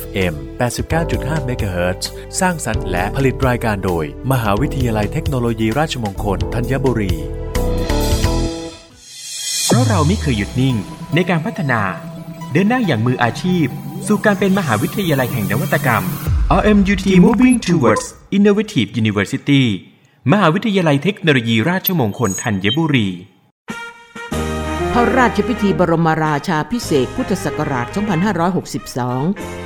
FM 89.5 MHz สร้างสรรค์และผลิตรายการโดย มหาวิทยาลัยเทคโนโลยีราชมงคลธัญบุรี เพราะเราไม่เคยหยุดนิ่งในการพัฒนา เดินหน้าอย่างมืออาชีพ สู่การเป็นมหาวิทยาลัยแห่งนวัตกรรม RMUTT Moving Towards Innovative University มหาวิทยาลัยเทคโนโลยีราชมงคลธัญบุรีพระราชพิธีบรมราชาพิเศษพุทธศักราช 2562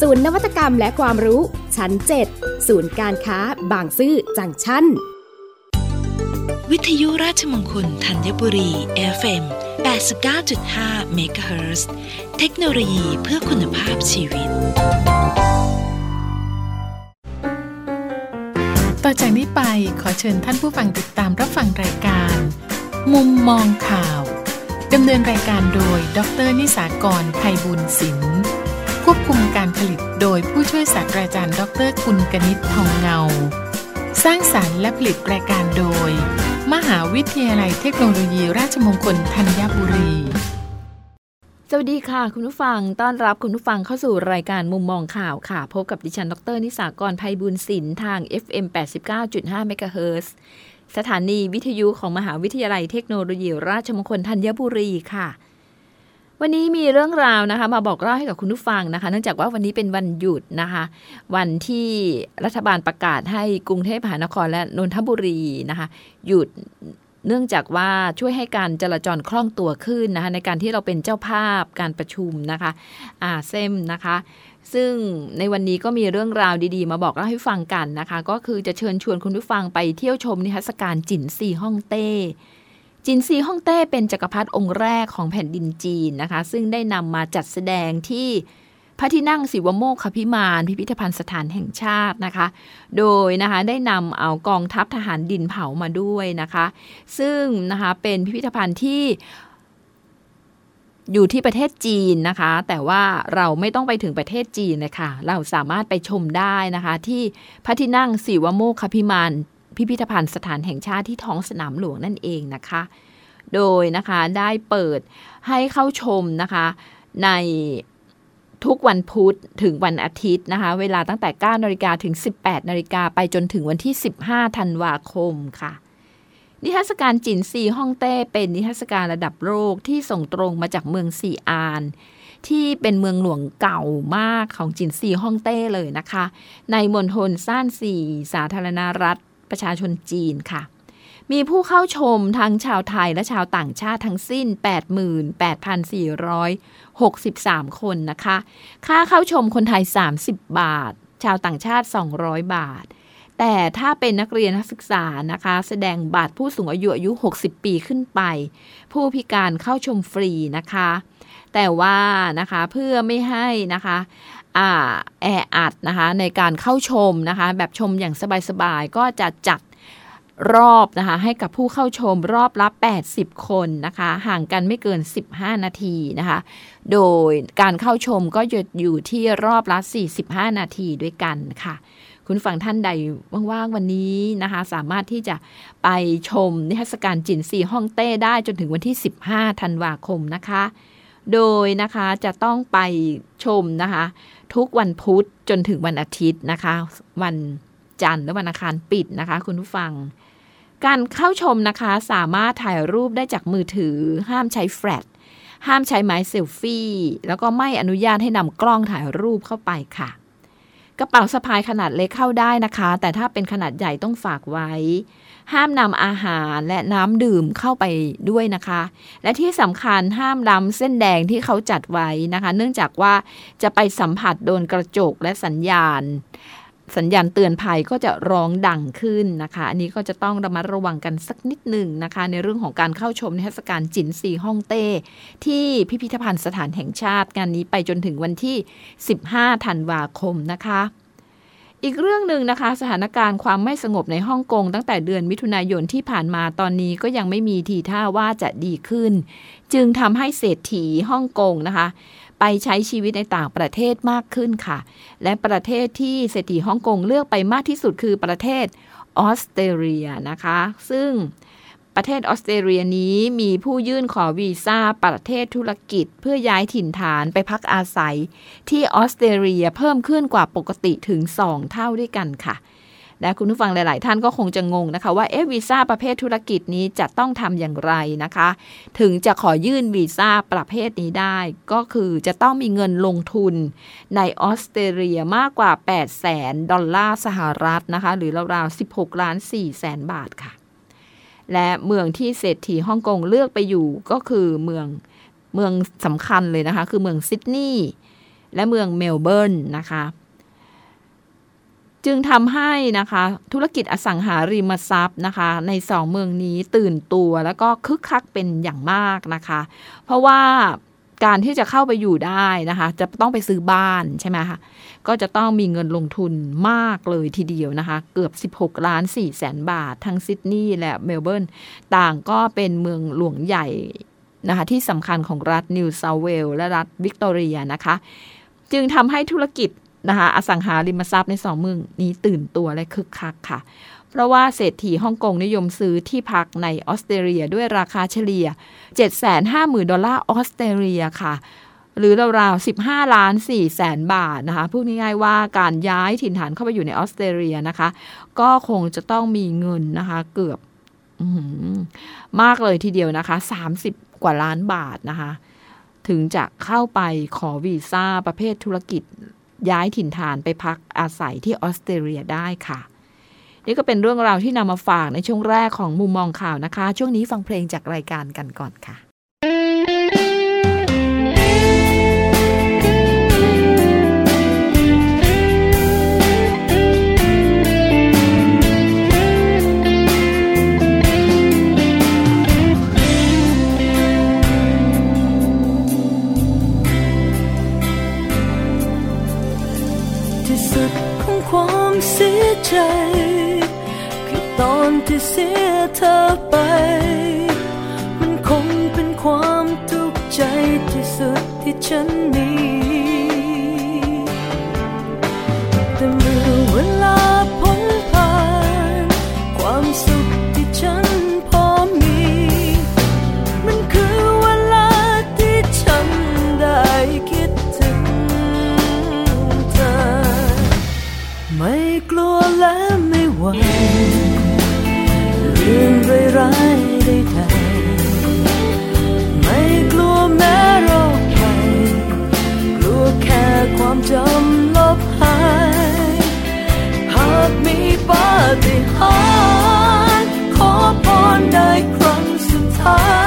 ศูนย์นวัตกรรมและความรู้ ชั้น 7 ศูนย์การค้า บางซื่อจังชั้น วิทยุราชมงคลธัญบุรี FM 89.5 MHz เทคโนโลยีเพื่อคุณภาพชีวิต ต่อจากนี้ไปขอเชิญท่านผู้ฟังติดตามรับฟังรายการ มุมมองข่าวดำเนินรายการโดย ดรนิสากรภัยบุญศิลป์ ควบคุมการผลิตโดยผู้ช่วยศาสตราจารย์ดรกุลกนิษฐ์ทองเงา สร้างสารรค์และผลิตรายการโดย มหาวิทยาลัยเทคโนโลยีราชมงคลธัญบุรี สวัสดีค่ะ คุณผู้ฟังต้อนรับคุณผู้ฟังเข้าสู่รายการมุมมองข่าวค่ะ พบกับดิฉันดรนิสากรภัยบุญศิลป์ทาง FM 89.5 MHz สถานีวิทยุของมหาวิทยาลัยเทคโนโลยีราชมงคลธัญบุรีค่ะ วันนี้มีเรื่องราวนะคะ มาบอกเล่าให้กับคุณผู้ฟังนะคะ เนื่องจากว่าวันนี้เป็นวันหยุดนะคะ วันที่รัฐบาลประกาศให้กรุงเทพมหานครและนนทบุรีนะคะ หยุดเนื่องจากว่าช่วยให้การจราจรคล่องตัวขึ้นนะคะในการที่เราเป็นเจ้าภาพการประชุมนะคะอาเซมนะคะ ซึ่งในวันนี้ก็มีเรื่องราวดีๆ มาบอกเล่าให้ฟังกันนะคะ ก็คือจะเชิญชวนคุณผู้ฟังไปเที่ยวชมนิทรรศการจินซีฮ่องเต้ จินซีฮ่องเต้เป็นจักรพรรดิองค์แรกของแผ่นดินจีนนะคะ ซึ่งได้นำมาจัดแสดงที่พระที่นั่งศิวโมกขพิมาน พิพิธภัณฑ์สถานแห่งชาตินะคะ โดยนะคะได้นำเอากองทัพทหารดินเผามาด้วยนะคะ ซึ่งนะคะเป็นพิพิธภัณฑ์ที่อยู่ที่ประเทศจีนนะคะ แต่ว่าเราไม่ต้องไปถึงประเทศจีนเลยค่ะ เราสามารถไปชมได้นะคะ ที่พระที่นั่งศิวโมกขพิมาน พิพิธภัณฑ์สถานแห่งชาติที่ท้องสนามหลวงนั่นเองนะคะ โดยนะคะได้เปิดให้เข้าชมนะคะในทุกวันพุธถึงวันอาทิตย์นะคะ เวลาตั้งแต่ 9นาฬิกาถึง 18นาฬิกาไปจนถึงวันที่ 15 ธันวาคมค่ะ นิทรรศการจินซีฮ่องเต้เป็นนิทรรศการระดับโลกที่ส่งตรงมาจากเมืองซีอาน ที่เป็นเมืองหลวงเก่ามากของจินซีฮ่องเต้เลยนะคะ ในมณฑลซ่านซีสาธารณรัฐ ประชาชนจีนค่ะ มีผู้เข้าชมทั้งชาวไทยและชาวต่างชาติทั้งสิ้น 88,463 คนนะคะ ค่าเข้าชมคนไทย 30 บาท ชาวต่างชาติ 200 บาท แต่ถ้าเป็นนักเรียนนักศึกษานะคะ แสดงบัตรผู้สูงอายุอายุ 60 ปีขึ้นไป ผู้พิการเข้าชมฟรีนะคะแต่ว่านะคะเพื่อไม่ให้นะคะ แออัดนะคะในการเข้าชมนะคะแบบชมอย่างสบายๆ ก็จะจัดรอบนะคะให้กับผู้เข้าชมรอบละ 80 คนนะคะห่างกันไม่เกิน 15 นาทีนะคะโดยการเข้าชมก็จะอยู่ที่รอบละ 45 นาทีด้วยกันค่ะคุณฟังท่านใดว่างๆวันนี้นะคะ สามารถที่จะไปชมนิทรรศการจินซีฮ่องเต้ได้จนถึงวันที่ 15 ธันวาคมนะคะ โดยนะคะจะต้องไปชมนะคะ ทุกวันพุธจนถึงวันอาทิตย์นะคะ วันจันทร์และวันอังคารปิดนะคะ คุณผู้ฟัง การเข้าชมนะคะสามารถถ่ายรูปได้จากมือถือ ห้ามใช้แฟลชห้ามใช้ไม้เซลฟี่ แล้วก็ไม่อนุญาตให้นำกล้องถ่ายรูปเข้าไปค่ะ กระเป๋าสะพายขนาดเล็กเข้าได้นะคะ แต่ถ้าเป็นขนาดใหญ่ต้องฝากไว้ ห้ามนำอาหารและน้ำดื่มเข้าไปด้วยนะคะ และที่สำคัญห้ามล้ำเส้นแดงที่เขาจัดไว้นะคะ เนื่องจากว่าจะไปสัมผัสโดนกระจกและสัญญาณ สัญญาณเตือนภัยก็จะร้องดังขึ้นนะคะ อันนี้ก็จะต้องระมัดระวังกันสักนิดหนึ่งนะคะ ในเรื่องของการเข้าชมนิทรรศการจินซีฮ่องเต้ ที่พิพิธภัณฑ์สถานแห่งชาติงานนี้ไปจนถึงวันที่ 15 ธันวาคมนะคะ อีกเรื่องหนึ่งนะคะ สถานการณ์ความไม่สงบในฮ่องกงตั้งแต่เดือนมิถุนายนที่ผ่านมาตอนนี้ก็ยังไม่มีทีท่าว่าจะดีขึ้น จึงทำให้เศรษฐีฮ่องกงนะคะ ไปใช้ชีวิตในต่างประเทศมากขึ้นค่ะ และประเทศที่เศรษฐีฮ่องกงเลือกไปมากที่สุดคือประเทศออสเตรเลียนะคะ ซึ่ง ประเทศออสเตรเลียนี้มีผู้ยื่นขอวีซ่าประเทศธุรกิจ เพื่อย้ายถิ่นฐานไปพักอาศัย ที่ออสเตรเลียเพิ่มขึ้นกว่าปกติถึง 2 เท่าด้วยกันค่ะและคุณผู้ฟังหลาย ๆ ท่านก็คงจะงงนะคะ ว่าเอ๊ะวีซ่าประเภทธุรกิจนี้จะต้องทำอย่างไรนะคะ ถึงจะขอยื่นวีซ่าประเภทนี้ได้ ก็คือจะต้องมีเงินลงทุนในออสเตรเลียมากกว่า8แสนดอลลาร์สหรัฐนะคะ หรือราวๆ 16 ล้าน4แสนบาทค่ะ และเมืองที่เศรษฐีฮ่องกงเลือกไปอยู่ก็คือเมืองเมืองสำคัญเลยนะคะ คือเมืองซิดนีย์และเมืองเมลเบิร์นนะคะ จึงทำให้นะคะ ธุรกิจอสังหาริมทรัพย์นะคะ ในสองเมืองนี้ตื่นตัวแล้วก็คึกคักเป็นอย่างมากนะคะ เพราะว่าการที่จะเข้าไปอยู่ได้นะคะ จะต้องไปซื้อบ้านใช่ไหมคะ ก็จะต้องมีเงินลงทุนมากเลยทีเดียวนะคะ เกือบ 16 ล้าน4แสนบาท ทั้งซิดนีย์และเมลเบิร์นต่างก็เป็นเมืองหลวงใหญ่นะคะที่สำคัญของรัฐนิวเซาท์เวลส์และรัฐวิกตอเรียนะคะ จึงทำให้ธุรกิจนะคะอสังหาริมทรัพย์ในสองเมืองนี้ตื่นตัวและคึกคักค่ะ เพราะว่าเศรษฐีฮ่องกงนิยมซื้อที่พักในออสเตรเลียด้วยราคาเฉลี่ย 750,000 ดอลลาร์ออสเตรเลียค่ะ หรือราวๆ15 ล้าน4แสนบาทนะคะพูดง่ายๆว่าการย้ายถิ่นฐานเข้าไปอยู่ในออสเตรเลียนะคะ ก็คงจะต้องมีเงินนะคะเกือบมากเลยทีเดียวนะคะ 30 กว่าล้านบาทนะคะ ถึงจะเข้าไปขอวีซ่าประเภทธุรกิจย้ายถิ่นฐานไปพักอาศัยที่ออสเตรเลียได้ค่ะ นี่ก็เป็นเรื่องราวที่นำมาฝากในช่วงแรกของมุมมองข่าวนะคะ ช่วงนี้ฟังเพลงจากรายการกันก่อนค่ะ ความเสียใจ คือตอนที่เสียเธอไป มันคงเป็นความทุกข์ใจที่สุดที่ฉันมี วันเรื่องร้ายๆใดๆไม่กลัวแม้โรคภัยกลัวแค่ความจำลบหายหากมีปาฏิหาริย์ขอพรได้ครั้งสุดท้าย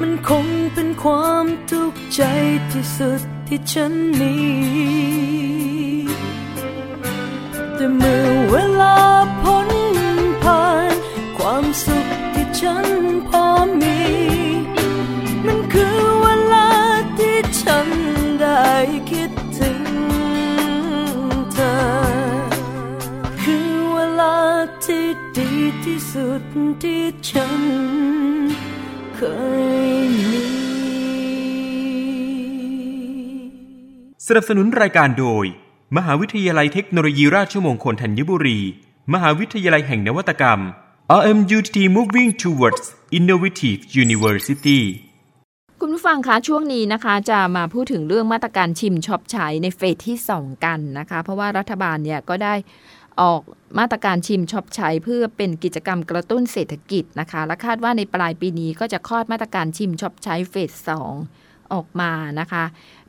มันคงเป็นความทุกข์ใจที่สุดที่ฉันมีแต่เมื่อเวลาพ้นผ่าน ความสุขที่ฉันพอมี มันคือเวลาที่ฉันได้คิดถึงเธอ คือเวลาที่ดีที่สุดที่ฉัน เคยมี สนับสนุนรายการโดย มหาวิทยาลัยเทคโนโลยีราชมงคลธัญบุรี มหาวิทยาลัยแห่งนวัตกรรม RMUTT Moving Towards Innovative University คุณผู้ฟังคะช่วงนี้นะคะ จะมาพูดถึงเรื่องมาตรการชิมช็อปใช้ในเฟสที่ 2 กันนะคะ เพราะว่ารัฐบาลเนี่ยก็ได้ ออกมาตรการชิมช้อปใช้เพื่อเป็นกิจกรรมกระตุ้นเศรษฐกิจนะคะ และคาดว่าในปลายปีนี้ก็จะคลอดมาตรการชิมช้อปใช้ phase 2 ออกมานะคะ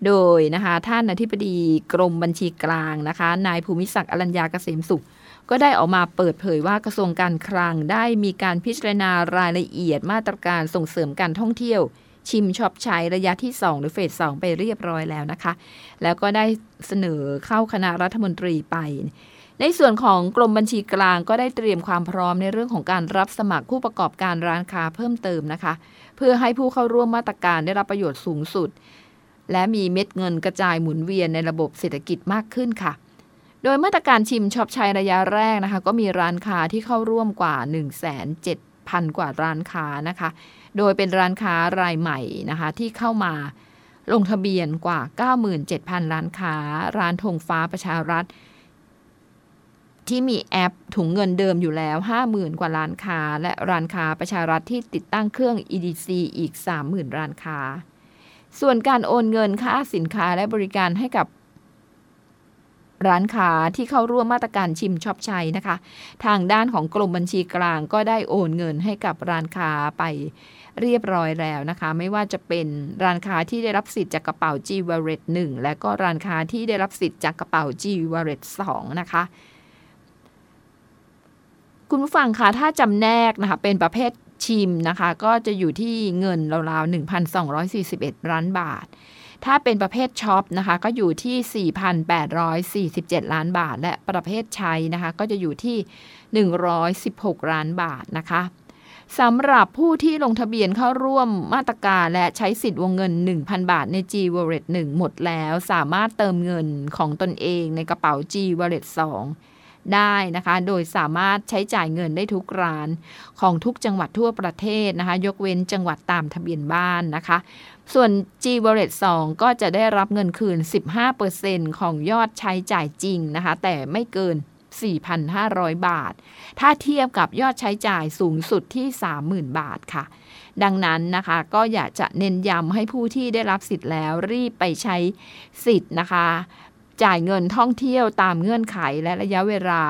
โดยนะคะท่านอธิบดีกรมบัญชีกลางนะคะนายภูมิศักดิ์อรัญญาเกษมสุข ก็ได้ออกมาเปิดเผยว่ากระทรวงการคลังได้มีการพิจารณารายละเอียดมาตรการส่งเสริมการท่องเที่ยวชิมช้อปใช้ระยะที่ 2 หรือ phase 2 ไปเรียบร้อยแล้วนะคะ แล้วก็ได้เสนอเข้าคณะรัฐมนตรีไป ในส่วนของกรมบัญชีกลางก็ได้เตรียมความพร้อมในเรื่องของการรับสมัครผู้ประกอบการร้านค้าเพิ่มเติมนะคะ เพื่อให้ผู้เข้าร่วมมาตรการได้รับประโยชน์สูงสุด และมีเม็ดเงินกระจายหมุนเวียนในระบบเศรษฐกิจมากขึ้นค่ะ โดยมาตรการชิมช็อปชัยระยะแรกนะคะ ก็มีร้านค้าที่เข้าร่วมกว่า 1 7 0 0 0 0กว่าร้านค้านะคะ โดยเป็นร้านค้ารายใหม่นะคะที่เข้ามาลงทะเบียนกว่า 97,000 ร้านค้า ร้านธงฟ้าประชารัฐ ที่มีแอปถุงเงินเดิมอยู่แล้ว 50,000 กว่าร้านค้า และร้านค้าประชารัฐที่ติดตั้งเครื่อง EDC อีก 30,000 ร้านค้า ส่วนการโอนเงินค่าสินค้าและบริการให้กับร้านค้าที่เข้าร่วมมาตรการชิมช็อปชัยนะคะ ทางด้านของกรมบัญชีกลางก็ได้โอนเงินให้กับร้านค้าไปเรียบร้อยแล้วนะคะ ไม่ว่าจะเป็นร้านค้าที่ได้รับสิทธิ์จากกระเป๋า G Wallet 1 และก็ร้านค้าที่ได้รับสิทธิ์จากกระเป๋า G Wallet 2 นะคะ คุณผู้ฟังคะถ้าจำแนกนะคะเป็นประเภทชิมนะคะ ก็จะอยู่ที่เงินราวๆ 1,241 ล้านบาท ถ้าเป็นประเภทช็อปนะคะ ก็อยู่ที่ 4,847 ล้านบาท และประเภทใช้นะคะ ก็จะอยู่ที่ 116 ล้านบาทนะคะสำหรับผู้ที่ลงทะเบียนเข้าร่วมมาตรการและใช้สิทธิ์วงเงิน 1,000 บาทใน G Wallet 1 หมดแล้ว สามารถเติมเงินของตนเองในกระเป๋า G Wallet 2 ได้นะคะ โดยสามารถใช้จ่ายเงินได้ทุกร้าน ของทุกจังหวัดทั่วประเทศนะคะ ยกเว้นจังหวัดตามทะเบียนบ้านนะคะ ส่วน G Wallet 2 ก็จะได้รับเงินคืน 15%ของยอดใช้จ่ายจริงนะคะ แต่ไม่เกิน 4,500 บาท ถ้าเทียบกับยอดใช้จ่ายสูงสุดที่ 30,000 บาทค่ะดังนั้นนะคะก็อยากจะเน้นย้ำให้ผู้ที่ได้รับสิทธิ์แล้วรีบไปใช้สิทธิ์นะคะ จ่ายเงินท่องเที่ยวตามเงื่อนไขและระยะเวลา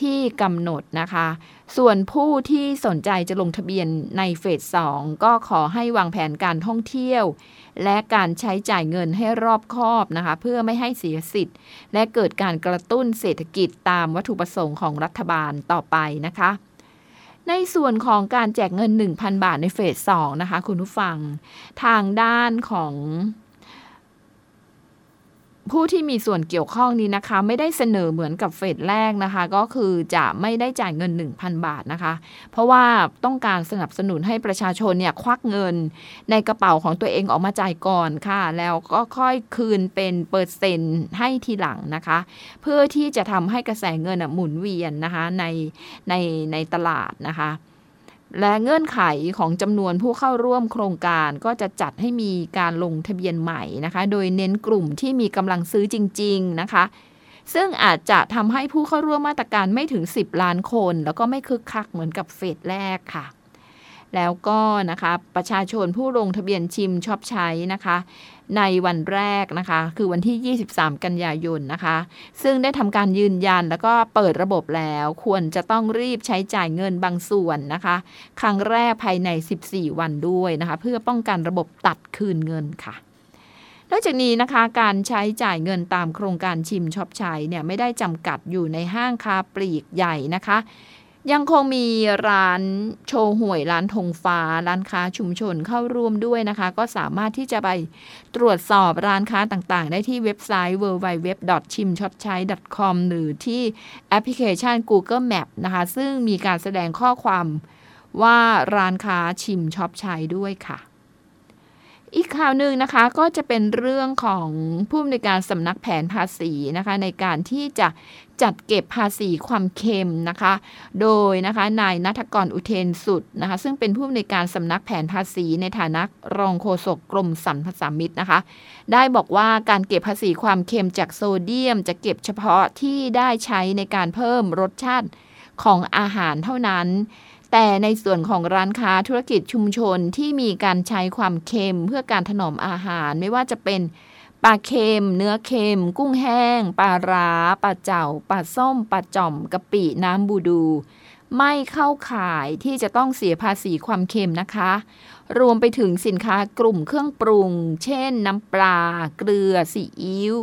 ที่กำหนดนะคะ ส่วนผู้ที่สนใจจะลงทะเบียนในเฟส 2 ก็ขอให้วางแผนการท่องเที่ยว และการใช้จ่ายเงินให้รอบคอบนะคะ เพื่อไม่ให้เสียสิทธิ์ และเกิดการกระตุ้นเศรษฐกิจตามวัตถุประสงค์ของรัฐบาลต่อไปนะคะ ในส่วนของการแจกเงิน 1,000 บาทในเฟส 2 นะคะ คุณผู้ฟัง ทางด้านของ ผู้ที่มีส่วนเกี่ยวข้องนี้นะคะ ไม่ได้เสนอเหมือนกับเฟสแรกนะคะ ก็คือจะไม่ได้จ่ายเงิน 1,000 บาทนะคะ เพราะว่าต้องการสนับสนุนให้ประชาชนเนี่ยควักเงินในกระเป๋าของตัวเองออกมาจ่ายก่อนค่ะ แล้วก็ค่อยคืนเป็นเปอร์เซ็นต์ให้ทีหลังนะคะ เพื่อที่จะทำให้กระแสเงินหมุนเวียนนะคะในในในตลาดนะคะ และเงื่อนไขของจำนวนผู้เข้าร่วมโครงการก็จะจัดให้มีการลงทะเบียนใหม่นะคะ โดยเน้นกลุ่มที่มีกำลังซื้อจริง ๆ นะคะ ซึ่งอาจจะทำให้ผู้เข้าร่วมมาตรการไม่ถึง 10 ล้านคน แล้วก็ไม่คึกคักเหมือนกับเฟสแรกค่ะ แล้วก็นะคะประชาชนผู้ลงทะเบียนชิมชอบใช้นะคะ ในวันแรกนะคะ คือวันที่ 23 กันยายนนะคะ ซึ่งได้ทำการยืนยันแล้วก็เปิดระบบแล้ว ควรจะต้องรีบใช้จ่ายเงินบางส่วนนะคะ ครั้งแรกภายใน 14 วันด้วยนะคะ เพื่อป้องกันระบบตัดคืนเงินค่ะนอกจากนี้นะคะการใช้จ่ายเงินตามโครงการชิมช็อปใช้เนี่ยไม่ได้จำกัดอยู่ในห้างค้าปลีกใหญ่นะคะ ยังคงมีร้านโชว์หวยร้านธงฟ้า ร้านค้าชุมชนเข้าร่วมด้วยนะคะ ก็สามารถที่จะไปตรวจสอบร้านค้าต่างๆ ได้ที่เว็บไซต์ www.chimshotchai.com หรือที่แอปพลิเคชัน Google Map นะคะ ซึ่งมีการแสดงข้อความว่าร้านค้าชิมช็อปใช้ด้วยค่ะ อีกข่าวหนึ่งนะคะก็จะเป็นเรื่องของผู้อำนวยการสำนักแผนภาษีนะคะ ในการที่จะ จัดเก็บภาษีความเค็มนะคะ โดยนะคะนายนัทกรอุเทนสุดนะคะ ซึ่งเป็นผู้อำนวยการสำนักแผนภาษีในฐานะรองโฆษกกรมสรรพสามิตนะคะ ได้บอกว่าการเก็บภาษีความเค็มจากโซเดียม จะเก็บเฉพาะที่ได้ใช้ในการเพิ่มรสชาติของอาหารเท่านั้น แต่ในส่วนของร้านค้าธุรกิจชุมชนที่มีการใช้ความเค็มเพื่อการถนอมอาหารไม่ว่าจะเป็น ปลาเค็ม เนื้อเค็ม กุ้งแห้ง ปลาร้า ปลาเจ่าปลาส้ม ปลาจ่อม กะปิ น้ำบูดู ไม่เข้าข่ายที่จะต้องเสียภาษีความเค็มนะคะ รวมไปถึงสินค้ากลุ่มเครื่องปรุง เช่น น้ำปลา เกลือ ซีอิ๊ว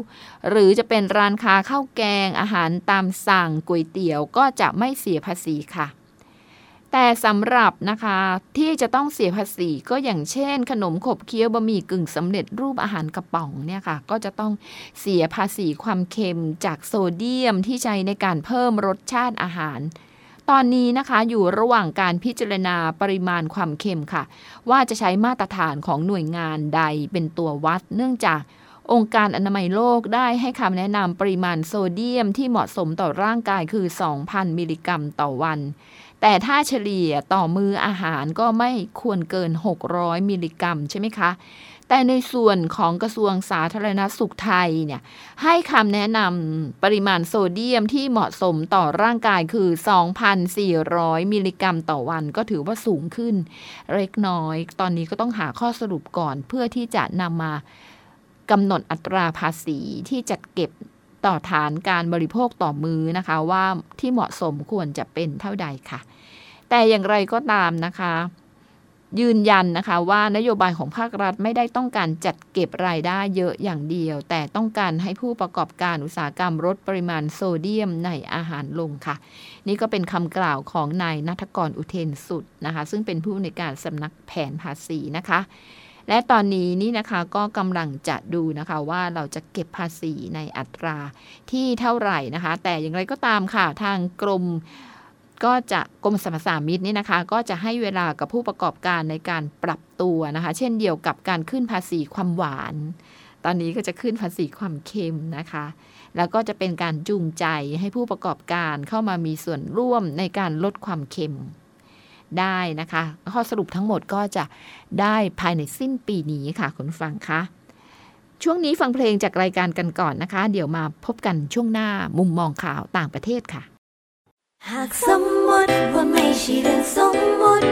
หรือจะเป็นร้านค้าข้าวแกง อาหารตามสั่ง ก๋วยเตี๋ยว ก็จะไม่เสียภาษีค่ะ แต่สำหรับนะคะที่จะต้องเสียภาษีก็อย่างเช่น ขนมขบเคี้ยวบะหมี่กึ่งสำเร็จรูปอาหารกระป๋องเนี่ยค่ะก็จะต้องเสียภาษีความเค็มจากโซเดียมที่ใช้ในการเพิ่มรสชาติอาหาร ตอนนี้นะคะอยู่ระหว่างการพิจารณาปริมาณความเค็มค่ะ ว่าจะใช้มาตรฐานของหน่วยงานใดเป็นตัววัด เนื่องจากองค์การอนามัยโลกได้ให้คำแนะนำปริมาณโซเดียมที่เหมาะสมต่อร่างกายคือ 2,000 มิลลิกรัมต่อวัน แต่ถ้าเฉลี่ยต่อมืออาหารก็ไม่ควรเกิน 600 มิลลิกรัมใช่ไหมคะ แต่ในส่วนของกระทรวงสาธารณสุขไทยเนี่ยให้คำแนะนำปริมาณโซเดียมที่เหมาะสมต่อร่างกายคือ 2,400 มิลลิกรัมต่อวันก็ถือว่าสูงขึ้นเล็กน้อย ตอนนี้ก็ต้องหาข้อสรุปก่อนเพื่อที่จะนำมากำหนดอัตราภาษีที่จัดเก็บ ต่อฐานการบริโภคต่อมือนะคะ ว่าที่เหมาะสมควรจะเป็นเท่าใดค่ะ แต่อย่างไรก็ตามนะคะ ยืนยันนะคะว่านโยบายของภาครัฐไม่ได้ต้องการจัดเก็บรายได้เยอะอย่างเดียว แต่ต้องการให้ผู้ประกอบการอุตสาหกรรมลดปริมาณโซเดียมในอาหารลงค่ะ นี่ก็เป็นคำกล่าวของนายนัทกรอุเทนสุดนะคะ ซึ่งเป็นผู้ในการสำนักแผนภาษีนะคะ และตอนนี้นี่นะคะก็กำลังจะดูนะคะว่าเราจะเก็บภาษีในอัตราที่เท่าไหร่นะคะ แต่อย่างไรก็ตามค่ะทางกรมก็จะกรมสรรพสามิตนี่นะคะ ก็จะให้เวลากับผู้ประกอบการในการปรับตัวนะคะ เช่นเดียวกับการขึ้นภาษีความหวาน ตอนนี้ก็จะขึ้นภาษีความเค็มนะคะ แล้วก็จะเป็นการจูงใจให้ผู้ประกอบการเข้ามามีส่วนร่วมในการลดความเค็ม ได้นะคะ ข้อสรุปทั้งหมดก็จะได้ภายในสิ้นปีนี้ค่ะคุณฟังคะช่วงนี้ฟังเพลงจากรายการกันก่อนนะคะ เดี๋ยวมาพบกันช่วงหน้ามุมมองข่าวต่างประเทศค่ะ หากสมมติว่าไม่ใช่เรื่องสมมติ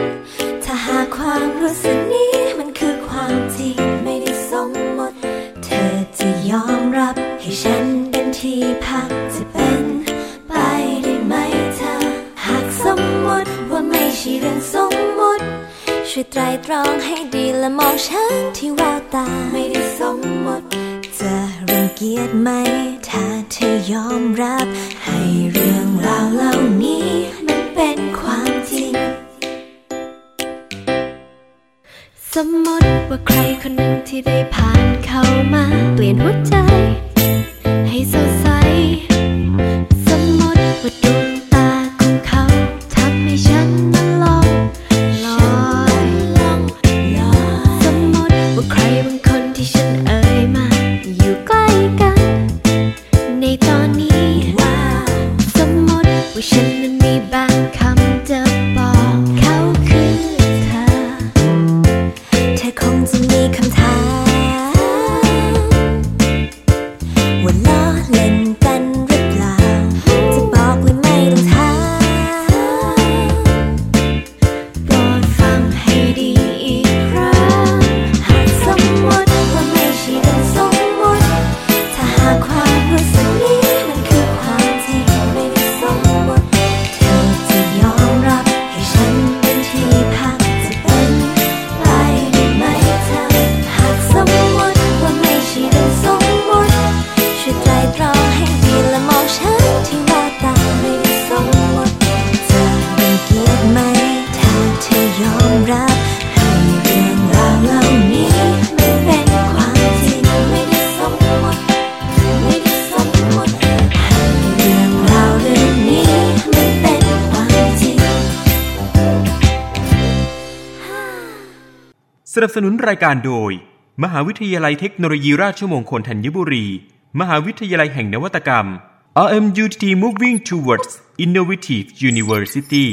ถ้าหากความรู้สึกนี้มันคือความจริงไม่ได้สมมติ เธอจะยอมรับให้ฉันเป็นที่พักจะเป็น มติว่าไม่ใช่เรื่องสมมติ ช่วยไตรตรองให้ดีและมองฉันที่แววตา ไม่ได้สมมติ จะรังเกียจไหม ถ้าเธอยอมรับ ให้เรื่องราวเหล่านี้ มันเป็นความจริง สมมติว่าใครคนหนึ่งที่ได้ผ่านเข้ามา เปลี่ยนหัวใจ ให้สดใส สมมติว่าดวง นับสนุนรายการโดย มหาวิทยาลัยเทคโนโลยีราชมงคลธัญบุรี มหาวิทยาลัยแห่งนวัตกรรม RMUTT Moving Towards Innovative University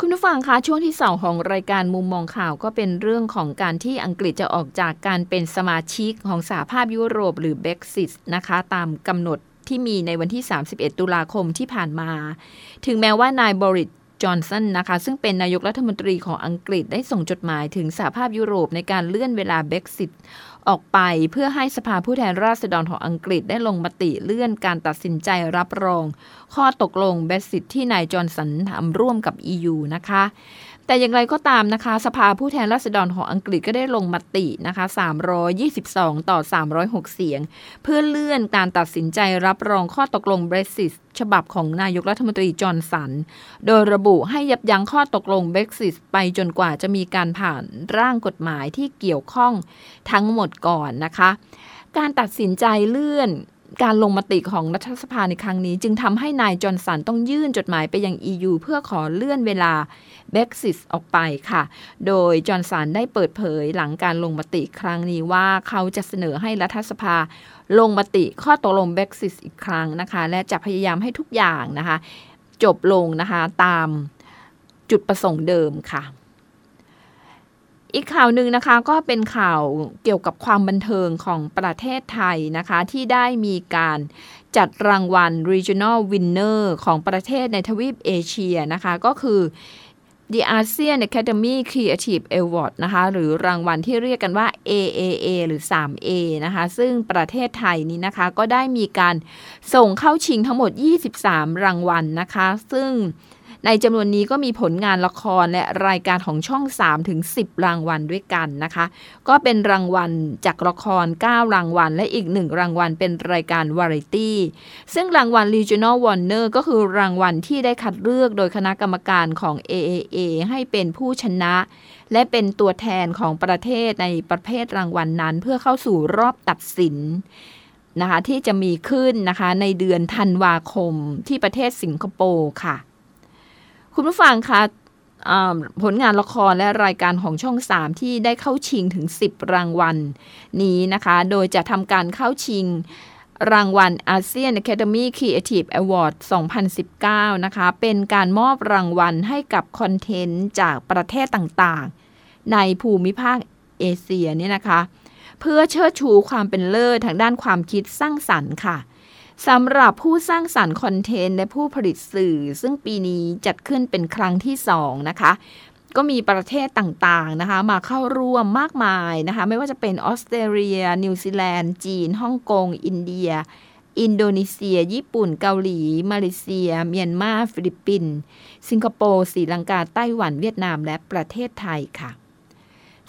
คุณผู้ฟังคะช่วงที่สองของรายการมุมมองข่าวก็เป็นเรื่องของการที่อังกฤษจะออกจากการเป็นสมาชิกของสหภาพยุโรปหรือ Brexit นะคะ ตามกำหนดที่มีในวันที่ 31 ตุลาคมที่ผ่านมา ถึงแม้ว่านายบริส จอห์นสันนะคะ ซึ่งเป็นนายกรัฐมนตรีของอังกฤษได้ส่งจดหมายถึงสหภาพยุโรปในการเลื่อนเวลาเบรกซิตออกไปเพื่อให้สภาผู้แทนราษฎรของอังกฤษได้ลงมติเลื่อนการตัดสินใจรับรอง ข้อตกลงเบ็กซิตที่นายจอห์นสันทำร่วมกับ EU นะคะ แต่อย่างไรก็ตามนะคะ สภาผู้แทนราษฎรของอังกฤษก็ได้ลงมตินะคะ 322 ต่อ 306 เสียง เพื่อเลื่อนการตัดสินใจรับรองข้อตกลง Brexit ฉบับของนายกรัฐมนตรีจอห์นสัน โดยระบุให้ยับยั้งข้อตกลง Brexit ไปจนกว่าจะมีการผ่านร่างกฎหมายที่เกี่ยวข้องทั้งหมดก่อนนะคะ การตัดสินใจเลื่อน การลงมติของรัฐสภาในครั้งนี้ จึงทำให้นายจอห์นสันต้องยื่นจดหมายไปยัง EU เพื่อขอเลื่อนเวลา Brexit ออกไปค่ะ โดยจอห์นสันได้เปิดเผยหลังการลงมติครั้งนี้ว่าเขาจะเสนอให้รัฐสภาลงมติข้อตกลง Brexit อีกครั้งนะคะ และจะพยายามให้ทุกอย่างนะคะ จบลงนะคะตามจุดประสงค์เดิมค่ะ อีกข่าวหนึ่งนะคะก็เป็นข่าวเกี่ยวกับความบันเทิงของประเทศไทยนะคะ ที่ได้มีการจัดรางวัล Regional Winner ของประเทศในทวีปเอเชียนะคะ ก็คือ The ASEAN Academy Creative Award นะคะ หรือรางวัลที่เรียกกันว่า AAA หรือ 3A นะคะ ซึ่งประเทศไทยนี้นะคะ ก็ได้มีการส่งเข้าชิงทั้งหมด 23 รางวัลนะคะ ซึ่ง ในจำนวนนี้ก็มีผลงานละครและรายการของช่อง 3 ถึง 10 รางวัลด้วยกันนะคะ ก็เป็นรางวัลจากละคร 9 รางวัล และอีก 1 รางวัลเป็นรายการวาไรตี้ ซึ่งรางวัล Regional Warner ก็คือรางวัลที่ได้คัดเลือกโดยคณะกรรมการของ AAA ให้เป็นผู้ชนะ และเป็นตัวแทนของประเทศในประเภทรางวัลนนั้น เพื่อเข้าสู่รอบตัดสินนะคะที่จะมีขึ้นนะคะในเดือนธันวาคมที่ประเทศสิงคโปร์ค่ะ คุณผู้ฟังคะผลงานละครและรายการของช่อง 3 ที่ได้เข้าชิงถึง 10 รางวัลนี้นะคะ โดยจะทำการเข้าชิงรางวัล ASEAN Academy Creative Award 2019 นะคะ เป็นการมอบรางวัลให้กับคอนเทนต์จากประเทศตต่างๆ ในภูมิภาคเอเชียเนี่ยนะคะ เพื่อเชิดชูความเป็นเลิศทางด้านความคิดสร้างสรรค์ค่ะ สำหรับผู้สร้างสรรค์ content และผู้ผลิตสื่อ ซึ่งปีนี้จัดขึ้นเป็นครั้งที่สองนะคะก็มีประเทศต่างๆนะคะมาเข้าร่วมมากมายนะคะไม่ว่าจะเป็นออสเตรเลีย นิวซีแลนด์ จีนฮ่องกง อินเดีย อินโดนีเซีย ญี่ปุ่น เกาหลี มาเลเซีย เมียนมา ฟิลิปปินส์สิงคโปร์ศรีลังกาไต้หวันเวียดนามและประเทศไทยค่ะ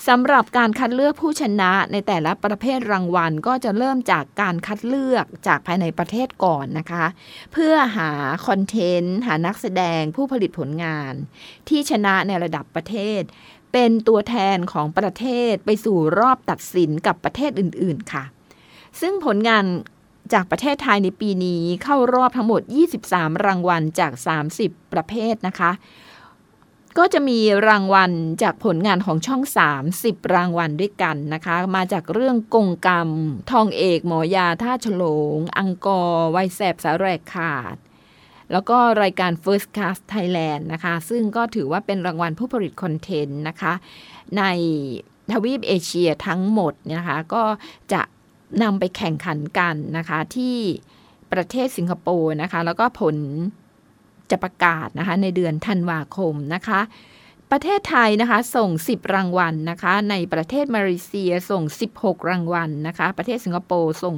สำหรับการคัดเลือกผู้ชนะในแต่ละประเภทรางวัลก็จะเริ่มจากการคัดเลือกจากภายในประเทศก่อนนะคะ เพื่อหาคอนเทนต์ หานักแสดงผู้ผลิตผลงาน ที่ชนะในระดับประเทศ เป็นตัวแทนของประเทศไปสู่รอบตัดสินกับประเทศอื่น ๆ ค่ะ ซึ่งผลงานจากประเทศไทยในปีนี้เข้ารอบทั้งหมด 23 รางวัลจาก 30 ประเภทนะคะ ก็จะมีรางวัลจากผลงานของช่อง 30 รางวัลด้วยกันนะคะ มาจากเรื่องกงกรรม ทองเอกหมอยาท่าฉลง อังกอร์ไวแสบสาแรกขาด แล้วก็รายการ First Class Thailand นะคะ ซึ่งก็ถือว่าเป็นรางวัลผู้ผลิตคอนเทนต์นะคะ ในทวีปเอเชียทั้งหมดนะคะ ก็จะนำไปแข่งขันกันนะคะที่ประเทศสิงคโปร์นะคะ แล้วก็ผล จะประกาศนะคะในเดือนธันวาคมนะคะ ประเทศไทยนะคะส่ง 10 รางวัลนนะคะ ในประเทศมาเลเซียส่ง 16 รางวัลนนะคะ ประเทศสิงคโปร์ส่ง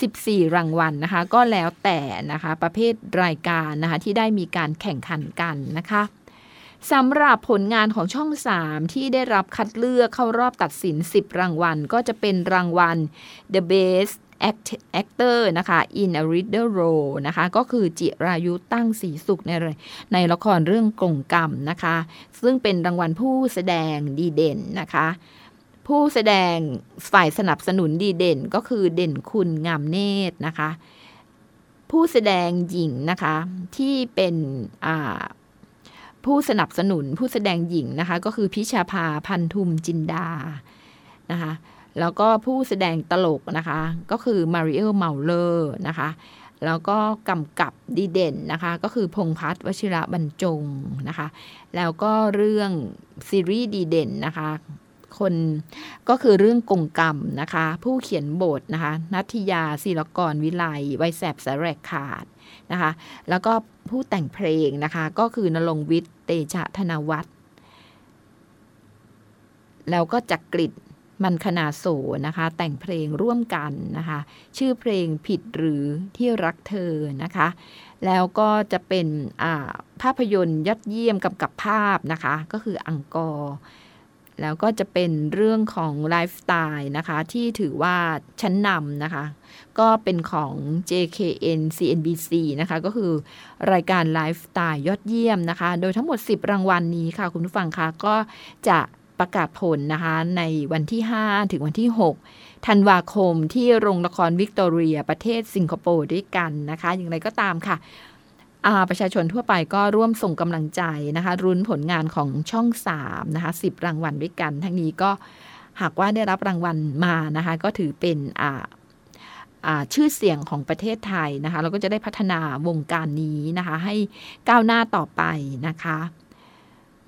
14 รางวัลนนะคะ ก็แล้วแต่นะคะประเภทรายการนะคะที่ได้มีการแข่งขันกันนะคะสำหรับผลงานของช่อง 3 ที่ได้รับคัดเลือกเข้ารอบตัดสิน 10 รางวัล ก็จะเป็นรางวัล The Best actor นะคะ in a reader role นะคะ ก็คือจิรายุตั้งสีสุขในในละครเรื่องกลงกรรมนะคะ ซึ่งเป็นรางวัลผู้แสดงดีเด่นนะคะ ผู้แสดงฝ่ายสนับสนุนดีเด่นก็คือเด่นคุณงามเนตรนะคะ ผู้แสดงหญิงนะคะที่เป็นผู้สนับสนุนผู้แสดงหญิงนะคะ ก็คือพิชาภาพันธุมจินดานะคะ แล้วก็ผู้แสดงตลกนะคะ ก็คือมาริเอลเมาเลอร์นะคะ แล้วก็กำกับดีเด่นนะคะ ก็คือพงพัฒน์วชิระบรรจงนะคะ แล้วก็เรื่องซีรีส์ดีเด่นนะคะคนก็คือเรื่องกงกรรมนะคะ ผู้เขียนบทนะคะนัทยาศิลกรวิไลไวแสบสแรกขาดนะคะ แล้วก็ผู้แต่งเพลงนะคะ ก็คือนรงวิทย์เตชะธนวัฒน์แล้วก็จักกริด มันคณาโสนะคะ แต่งเพลงร่วมกันนะคะ ชื่อเพลงผิดหรือที่รักเธอนะคะ แล้วก็จะเป็นภาพยนตร์ยอดเยี่ยมกำกับภาพนะคะ ก็คืออังกอร์ แล้วก็จะเป็นเรื่องของไลฟ์สไตล์นะคะ ที่ถือว่าชั้นนำนะคะ ก็เป็นของ JKN CNBC นะคะ ก็คือรายการไลฟ์สไตล์ยอดเยี่ยมนะคะ โดยทั้งหมด 10 รางวัลนนี้ค่ะ คุณผู้ฟังคะก็จะ ประกาศผลนะคะในวันที่ 5 ถึงวันที่ 6 ธันวาคมที่โรงละครวิกตอเรียประเทศสิงคโปร์ด้วยกันนะคะ อย่างไรก็ตามค่ะประชาชนทั่วไปก็ร่วมส่งกำลังใจนะคะรุ้นผลงานของช่อง3นะคะสิบรางวัลด้วยกัน ทั้งนี้ก็หากว่าได้รับรางวัลมานะคะก็ถือเป็นชื่อเสียงของประเทศไทยนะคะ เราก็จะได้พัฒนาวงการนี้นะคะ ให้ก้าวหน้าต่อไปนะคะ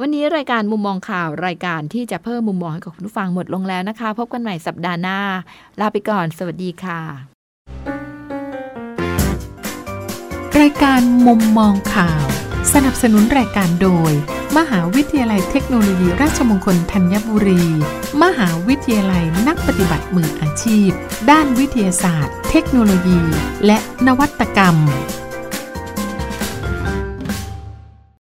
วันนี้รายการมุมมองข่าวรายการที่จะเพิ่มมุมมองให้กับคุณผู้ฟังหมดลงแล้วนะคะ พบกันใหม่สัปดาห์หน้า ลาไปก่อน สวัสดีค่ะ รายการมุมมองข่าว สนับสนุนรายการโดย มหาวิทยาลัยเทคโนโลยีราชมงคลธัญบุรี มหาวิทยาลัยนักปฏิบัติมืออาชีพ ด้านวิทยาศาสตร์ เทคโนโลยี และนวัตกรรม